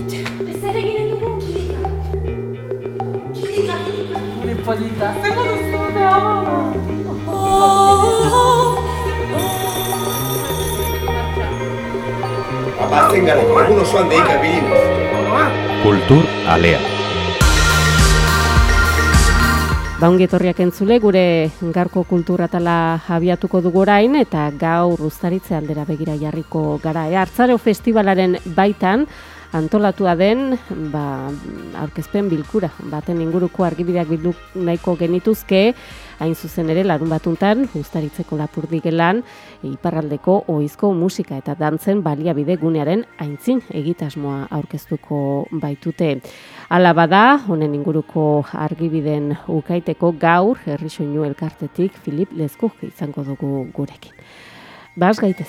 Ez ere ginen dugu kilika. Kilika, polita. Duzu, da? Abazten gara, egun osoan deika bilinez. Kultur Alea. Baungi etorriak entzule, gure garko kulturatala abiatuko dugu orain eta gaur uztaritze aldera begira jarriko gara. E, Artzaro festivalaren baitan antolatua den ba, aurkezpen bilkura baten inguruko argibideak bildu nahiko genituzke, hain zuzen ere larun batuntan ustaritzeko lapurdi gelan iparraldeko oizko musika eta dantzen baliabide gunearen aintzin egitasmoa aurkeztuko baitute. Hala bada, honen inguruko argibiden ukaiteko gaur herri soinu elkartetik Filip Lezkuk izango dugu gurekin. Bas gaitez.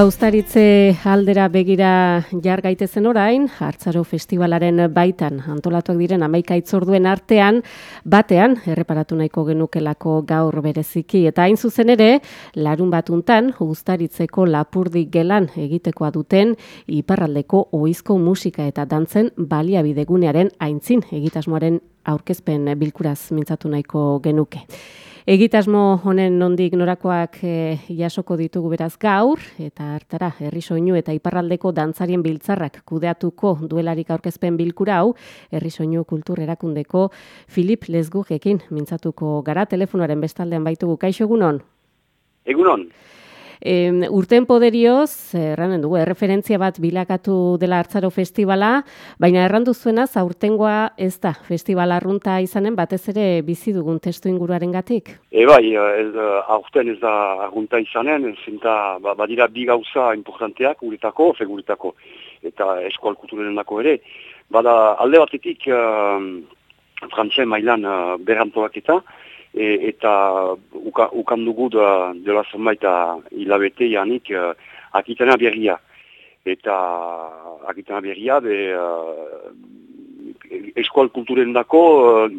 Baustaritze aldera begira jar gaitezen orain, Hartzaro Festivalaren baitan antolatuak diren amaika itzorduen artean, batean, erreparatu nahiko genukelako gaur bereziki, eta hain zuzen ere, larun batuntan, Ustaritzeko lapurdi gelan egitekoa duten, iparraldeko oizko musika eta dantzen baliabidegunearen aintzin egitasmoaren aurkezpen bilkuraz mintzatu nahiko genuke. Egitasmo honen nondik norakoak e, jasoko ditugu beraz gaur, eta hartara, herri soinu eta iparraldeko dantzarien biltzarrak kudeatuko duelarik aurkezpen bilkura hau, herri soinu kultur erakundeko Filip Lesgugekin mintzatuko gara, telefonoaren bestaldean baitugu, kaixo egunon? Egunon. E, urten poderioz, erranen dugu, erreferentzia bat bilakatu dela hartzaro festivala, baina errandu zuena, zaurtengoa ez da, festivala arrunta izanen, batez ere bizi dugun testu inguruaren gatik? E bai, ez, aurten ez da arrunta izanen, zinta, ba, badira bi gauza importanteak guretako, fe guretako, eta eskual kulturen ere. Bada alde batetik, uh, frantzen mailan uh, berantolak eta, e, eta uka, ukan dugu da, dela zenbait hilabete janik uh, akitana berria. Eta akitana berria be uh, eskual kulturen dako uh,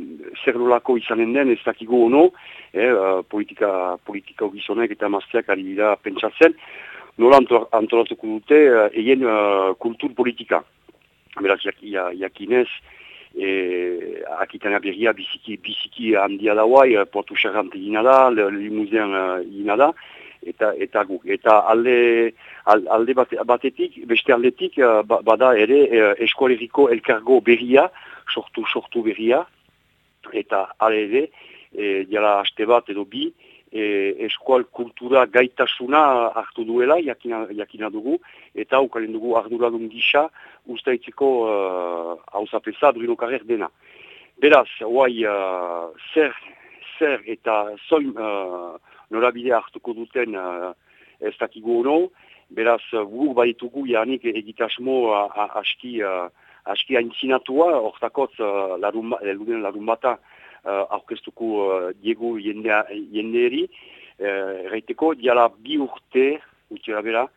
zer nolako izanen den ez dakigu ono, eh, politika, politika gizonek eta mazteak ari dira pentsatzen, nola antolatuko dute uh, egen uh, kultur politika. Beraz, jak, jakinez, e, akitana berria biziki, biziki handia da guai, portu xerrante gina da, limuzean gina da, eta, eta guk. Eta alde, alde batetik, beste aldetik, bada ere eskoaleriko elkargo berria, sortu, sortu berria, eta ale ere, e, jala haste bat edo bi, e, eskual kultura gaitasuna hartu duela, jakina, jakina dugu, eta ukaren dugu arduradun gisa, ustaitzeko uh, hausapesa Bruno Carrer dena. Beraz, guai, uh, zer, zer eta zoin uh, norabide hartuko duten uh, ez dakigu ono, beraz, gu baditugu janik egitasmo uh, aski, uh, aski aintzinatua, hortakotz uh, larun, larun bata uh, aurkeztuko uh, diegu jendeeri, uh, erraiteko, diala bi urte, utxera bera,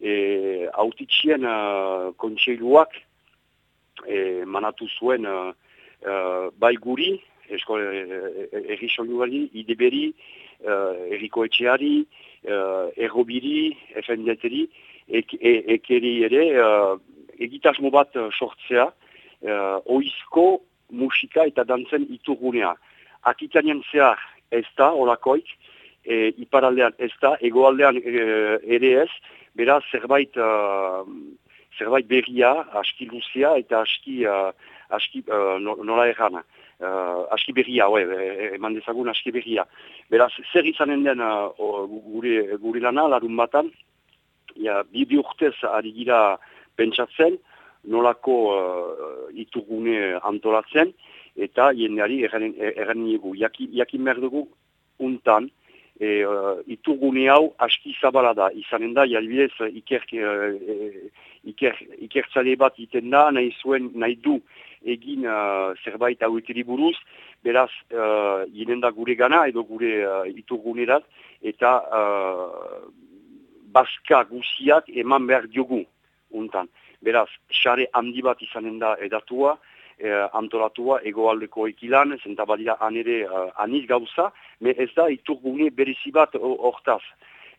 e, autitxien uh, kontseiluak e, manatu zuen uh, uh, bai guri, esko erri soinuari, ideberi, uh, erriko etxeari, uh, errobiri, efendiateri, e, ekeri ere, uh, egitasmo bat sortzea, uh, oizko musika eta dantzen iturgunea. Akitanean zehar ez da, orakoik, e, iparaldean ez da, egoaldean e, ere ez, beraz zerbait uh, zerbait berria, aski luzea eta aski, uh, aski uh, nola erran. Uh, aski berria, oe, eman dezagun aski berria. Beraz, zer izanen den uh, gure, gure lana, larun batan, ja, bi urtez ari gira pentsatzen, nolako uh, itugune antolatzen, eta jendeari erren nigu. Jakin jaki merdugu untan, e, uh, itugune hau aski zabala da. Izanen da, jalbidez, iker, uh, iker, ikertzale bat iten da, nahi zuen, nahi du egin uh, zerbait hau buruz, beraz, uh, da gure gana edo gure uh, itugunerat, eta uh, baska guziak eman behar diogu untan. Beraz, xare handi bat izanen da edatua, eh, antolatua egoaldeko ekilan, zenta anere uh, aniz gauza, me ez da iturbune berezi bat hortaz.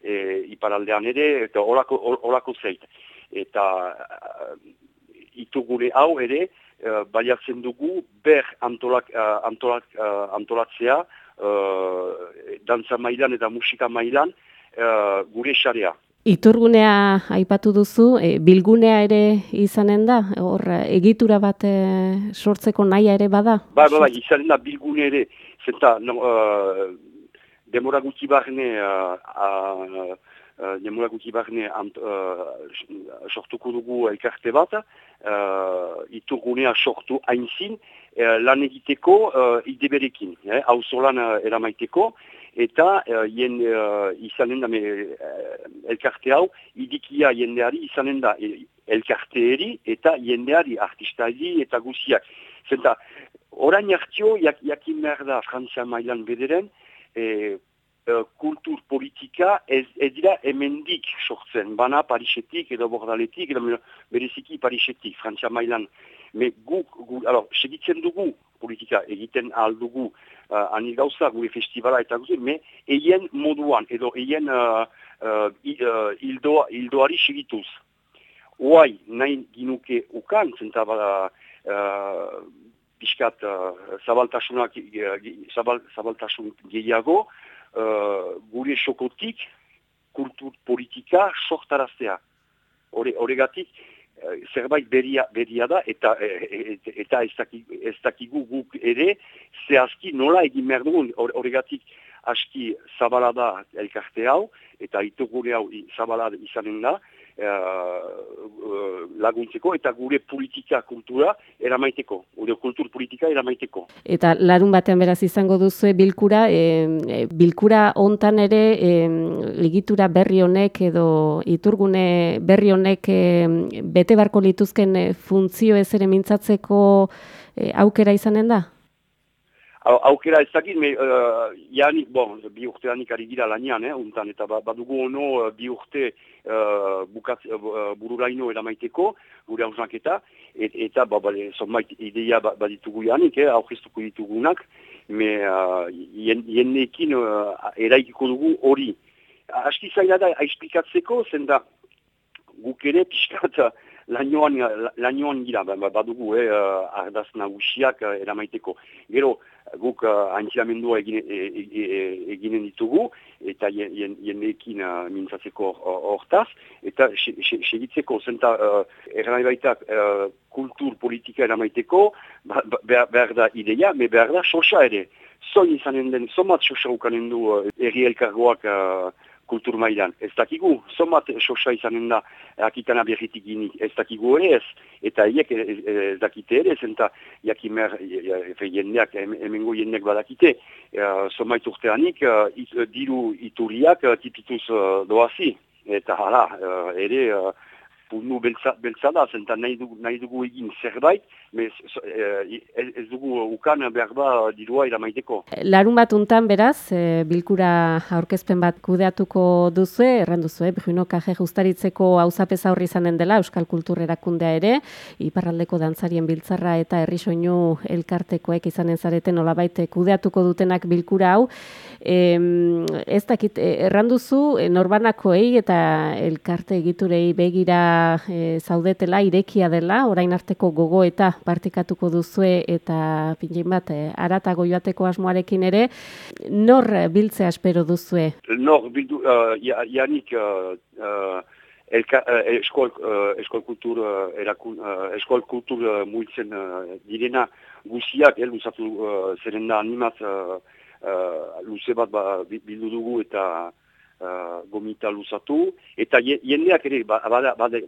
E, iparaldean ere, eta orako, orako zeit. Eta uh, iturbune hau ere, uh, baliatzen dugu, ber antolak, uh, antolak, uh, antolatzea, uh, dantza mailan eta musika mailan, uh, gure xarea. Iturgunea aipatu duzu, e, bilgunea ere izanen da, hor egitura bat e, sortzeko naia ere bada? Ba, ba, ba, izanen da bilgune ere, zenta, no, uh, demora guti barne, uh, uh, demora guti barne ant, uh, sortuko dugu elkarte bat, uh, iturgunea sortu hainzin, uh, lan egiteko uh, ideberekin, eh, hau zolan uh, eramaiteko, eta uh, jen, uh, izanen da uh, elkarte hau idikia jendeari izanen da e, elkarteeri eta jendeari artistaili eta guziak. Zenta, orain hartio jak, jakin behar da Frantzia mailan bederen e, kultur politika ez, ez dira emendik sortzen, bana Parisetik edo Bordaletik edo bereziki Parisetik, Frantzia mailan. Me guk, gu, alors, segitzen dugu politika egiten aldugu uh, anil gauza gure festivala eta guzi, me eien moduan, edo eien uh, uh, ildoa, ildoari segituz. Oai, nahi ginuke ukan, zenta uh, piskat uh, zabaltasunak, zabal, zabaltasun gehiago, uh, gure sokotik kultur politika sortaraztea. Horregatik, Eh, zerbait beria, beria da eta e, eta ez, dakigu, ez dakigu guk ere zehazki nola egin behar dugun. Horregatik aski zabala da elkarte hau eta itugure hau zabala izanen da uh, laguntzeko eta gure politika kultura eramaiteko, gure kultur politika eramaiteko. Eta larun batean beraz izango duzu bilkura, e, bilkura hontan ere e, ligitura berri honek edo iturgune berri honek e, bete barko lituzken funtzio ez ere mintzatzeko aukera izanen da? Aukera ez dakit, me, uh, bon, bi urte janik ari gira lanian, eh, untan, eta ba, badugu ono uh, bi urte uh, bukat, uh, bururaino edamaiteko, gure hausanketa, et, eta ba, ba, zonbait ideia ba, baditugu janik, eh, aurkeztuko ditugunak, me uh, jennekin uh, eraikiko dugu hori. Aski zaila da, esplikatzeko, zen da, guk ere pixkat lanioan gira, ba, ba, badugu, eh, ardaz nagusiak eramaiteko. Gero, guk uh, antziamendua egine, e, e, e, ditugu, eta jendeekin uh, mintzatzeko hortaz, eta segitzeko zenta uh, erranai baita uh, kultur politika eramaiteko, ba, ba, behar da ideia, me behar da sosa ere. Zon izanen den, somat sosa ukanen du uh, erri elkargoak uh, kultur mailan. Ez dakigu, somat sosa izanen da akitana berritik gini. Ez dakigu ere ez, eta hiek ez dakite ere, zenta jakimer jendeak, emengo jendeak badakite, somait urteanik, diru ituriak tipituz doazi. Eta hala, ere, puntu beltza, beltza da, zenta nahi dugu, nahi dugu egin zerbait, ez, ez dugu ukan behar ba dirua iramaiteko. Larun bat untan beraz, e, bilkura aurkezpen bat kudeatuko duzu, erran duzu, eh? Bruno Kaje justaritzeko hauzapeza horri izanen dela, Euskal Kultur erakundea ere, iparraldeko dantzarien biltzarra eta herri soinu elkartekoek izanen zareten olabait kudeatuko dutenak bilkura hau. E, ez dakit, erran duzu, norbanakoei eta elkarte egiturei begira e, zaudetela irekia dela, orain arteko gogo eta partikatuko duzue eta pinjein bat, e, aratago joateko asmoarekin ere, nor biltzea espero duzue? Nor bildu, uh, janik uh, uh, elka, eh, eskol, eh, eskol kultur, eh, erakun, eh, eskol kultur eh, muitzen eh, direna guziak, eh, luzatu eh, zerrenda animaz eh, eh, luze bat ba, bi- bildu dugu eta eh, gomita luzatu. Eta je- jendeak ere, ba-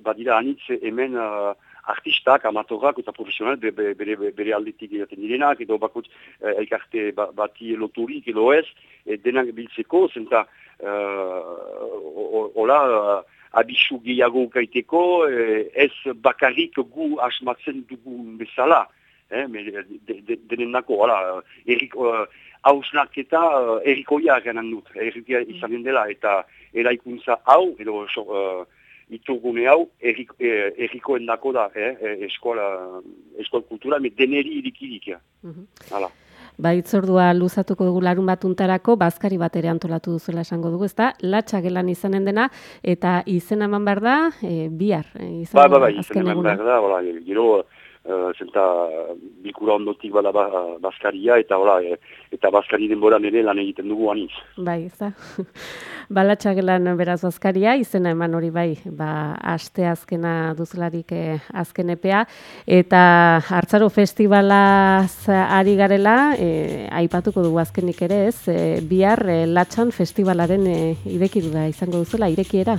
badira anitz hemen eh, artistak, amatorak eta profesional be- be- bere, bere, bere aldetik egiten direnak, edo bakut eh, elkarte ba- bati loturik edo ez, e, denak biltzeko, zenta uh, hola uh, abisu gehiago ukaiteko, eh, ez bakarrik gu asmatzen dugun bezala, eh, me- de, de, hola, erik, uh, hausnarketa uh, erikoia ganan dut, erikoia izanen dela, eta eraikuntza hau, edo so, uh, itugune hau, eh, erikoen dako da, eh, eh, eskola, eskol kultura, me deneri irikirik, ja. Mhm. hala. Ba, itzordua luzatuko dugu larun batuntarako, bazkari bat ere antolatu duzuela esango dugu, ezta? Latxa gelan izanen dena, eta izen eman behar da, e, bihar. E, izango Ba, ba, ba, izen eman behar da, gero, uh, zenta bilkura ondotik bada ba, bazkaria, eta hola, e, eta bazkari denboran ere lan egiten dugu anitz. Bai, ezta? Balatxa gelan beraz bazkaria, izena eman hori bai, ba, aste azkena duzularik eh, azken epea, eta hartzaro festivalaz ari garela, eh, aipatuko dugu azkenik ere ez, eh, bihar eh, latxan festivalaren eh, idekidura izango duzula, irekiera.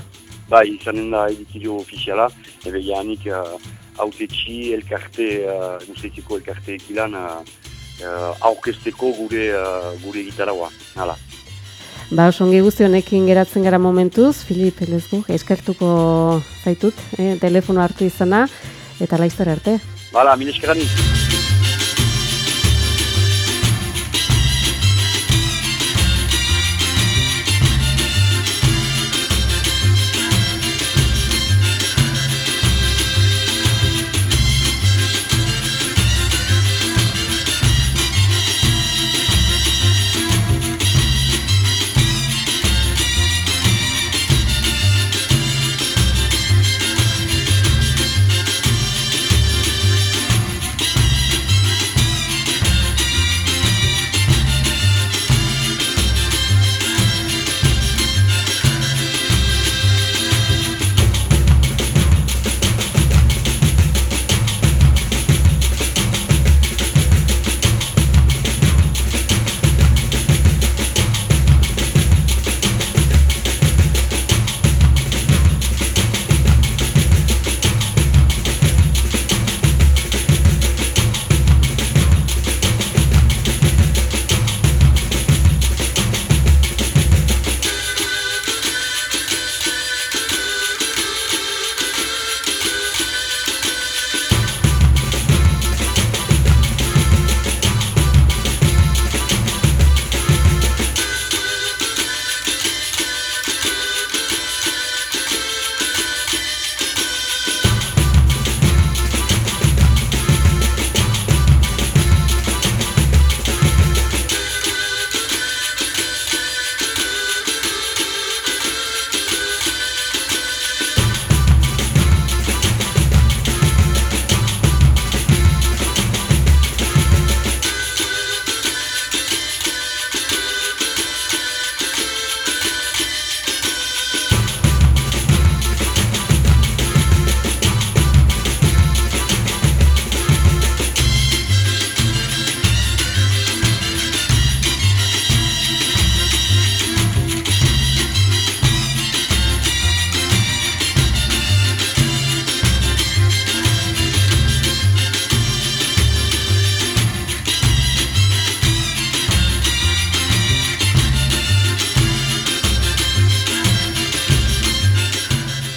Bai, izanen da edikio ofiziala, ebe janik uh, autetxi elkarte, uh, guztetiko elkarte ekilan uh, uh, aurkezteko gure, uh, gure gitaraua, hala. Ba, osongi guzti honekin geratzen gara momentuz, Filip Elezgu, eskertuko zaitut, eh, telefono hartu izana, eta laizter arte. Hala, mil eskerani.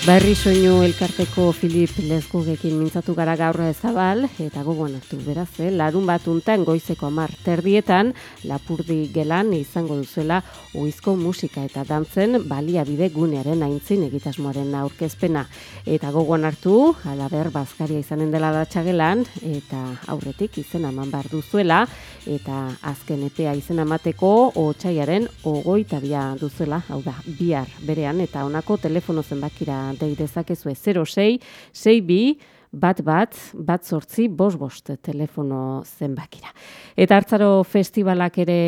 Berri soinu elkarteko Filip Lezgugekin mintzatu gara gaur zabal, eta gogoan hartu beraz, eh? larun bat untan goizeko amar terdietan, lapurdi gelan izango duzuela oizko musika eta dantzen baliabide gunearen aintzin egitasmoaren aurkezpena. Eta gogoan hartu, alaber bazkaria izanen dela datxagelan, eta aurretik izena eman behar duzuela, eta azken epea izena emateko otxaiaren ogoitabia duzuela, hau da, bihar berean, eta honako telefono zenbakira dei dezakezue 06 62 bat bat, bat sortzi, bost bost telefono zenbakira. Eta hartzaro festivalak ere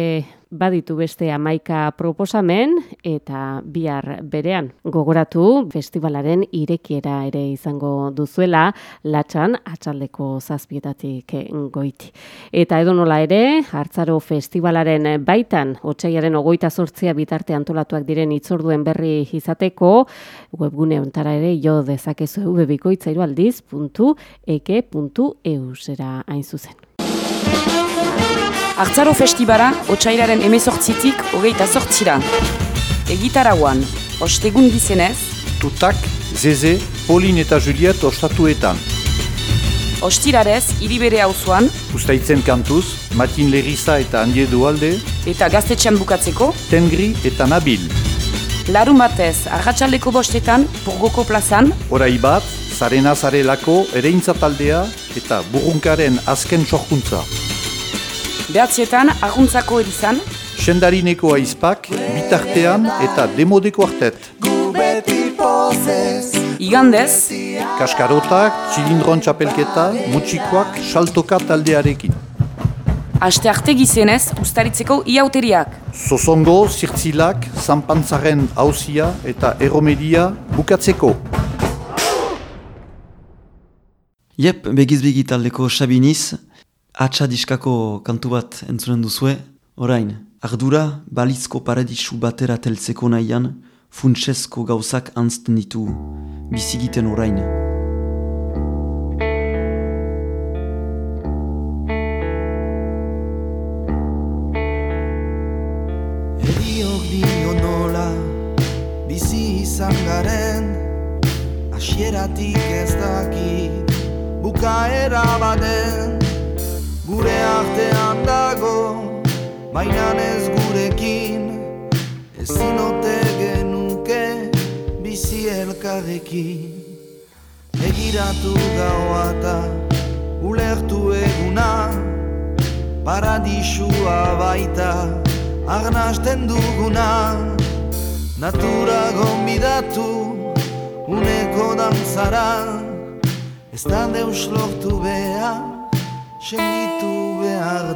baditu beste amaika proposamen eta bihar berean. Gogoratu festivalaren irekiera ere izango duzuela latxan atxaldeko zazpietatik goiti. Eta edo nola ere, hartzaro festivalaren baitan, otxaiaren ogoita sortzia bitarte antolatuak diren itzorduen berri izateko, webgune ontara ere jo dezakezu webikoitzairualdiz.eke.eu zera hain zuzen. Artzaro festibara, otxailaren emezortzitik hogeita sortzira. Egitaraguan, ostegun gizenez, Tutak, Zeze, Polin eta Juliet ostatuetan. ostirarez, iribere hauzuan, Ustaitzen kantuz, Matin Lerisa eta Andie Dualde, eta gaztetxean bukatzeko, Tengri eta Nabil. larun batez, arratsaldeko bostetan, purgoko plazan, Horai bat, Zarena Zarelako ereintza taldea eta burrunkaren azken sorkuntza. Behatzietan, arguntzako erizan, Sendarineko aizpak, bitartean eta demodeko artet. igandez, Kaskarotak, txilindron txapelketa, mutxikoak, saltoka taldearekin. aste arte gizenez, ustaritzeko iauteriak. Zozongo, zirtzilak, zanpantzaren hausia eta erromeria bukatzeko. Jep, begizbegi taldeko Xabiniz, atxa diskako kantu bat entzunen duzue, orain, ardura balizko paradisu batera teltzeko nahian, funtsesko gauzak antzten ditu, bizigiten orain. Eriok dio nola bizi izan garen Asieratik ez dakit bukaera baden artean dago baina ez gurekin. Ezin ote genuke bizi elkarrekin. Begiratu gaua eta ulertu eguna Paradisua baita arnasten duguna. Natura gombidatu uneko dantzara Ez da deus lortu behar, senditu behar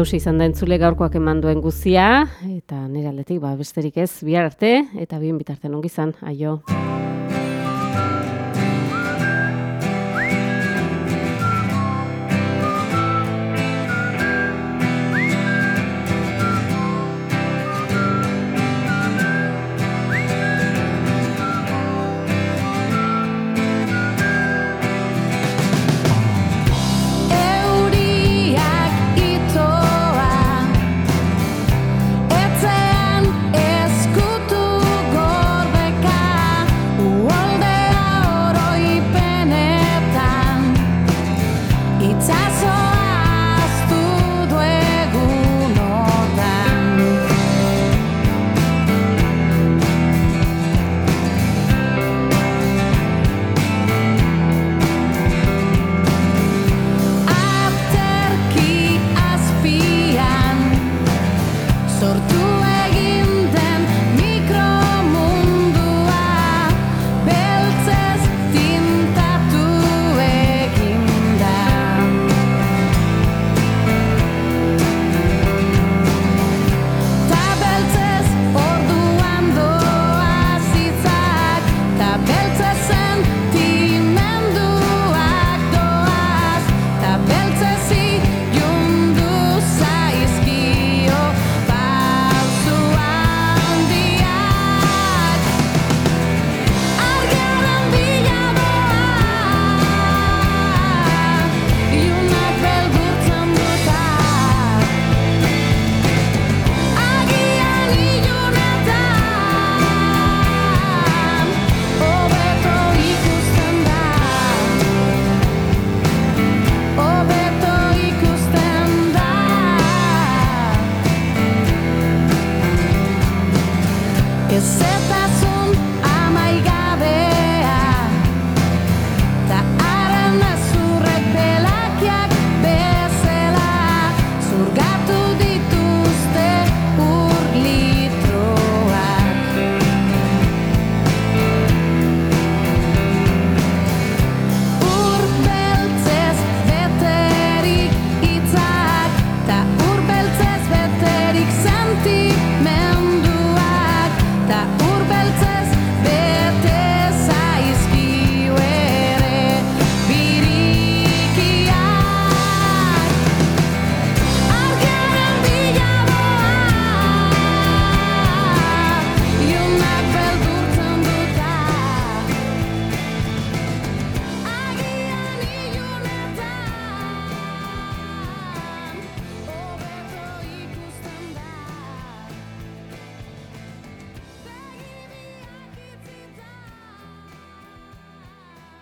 hause izan da entzule gaurkoak eman duen guzia, eta nire aldetik, ba, besterik ez, bihar arte, eta bien bitarten ongizan, aio.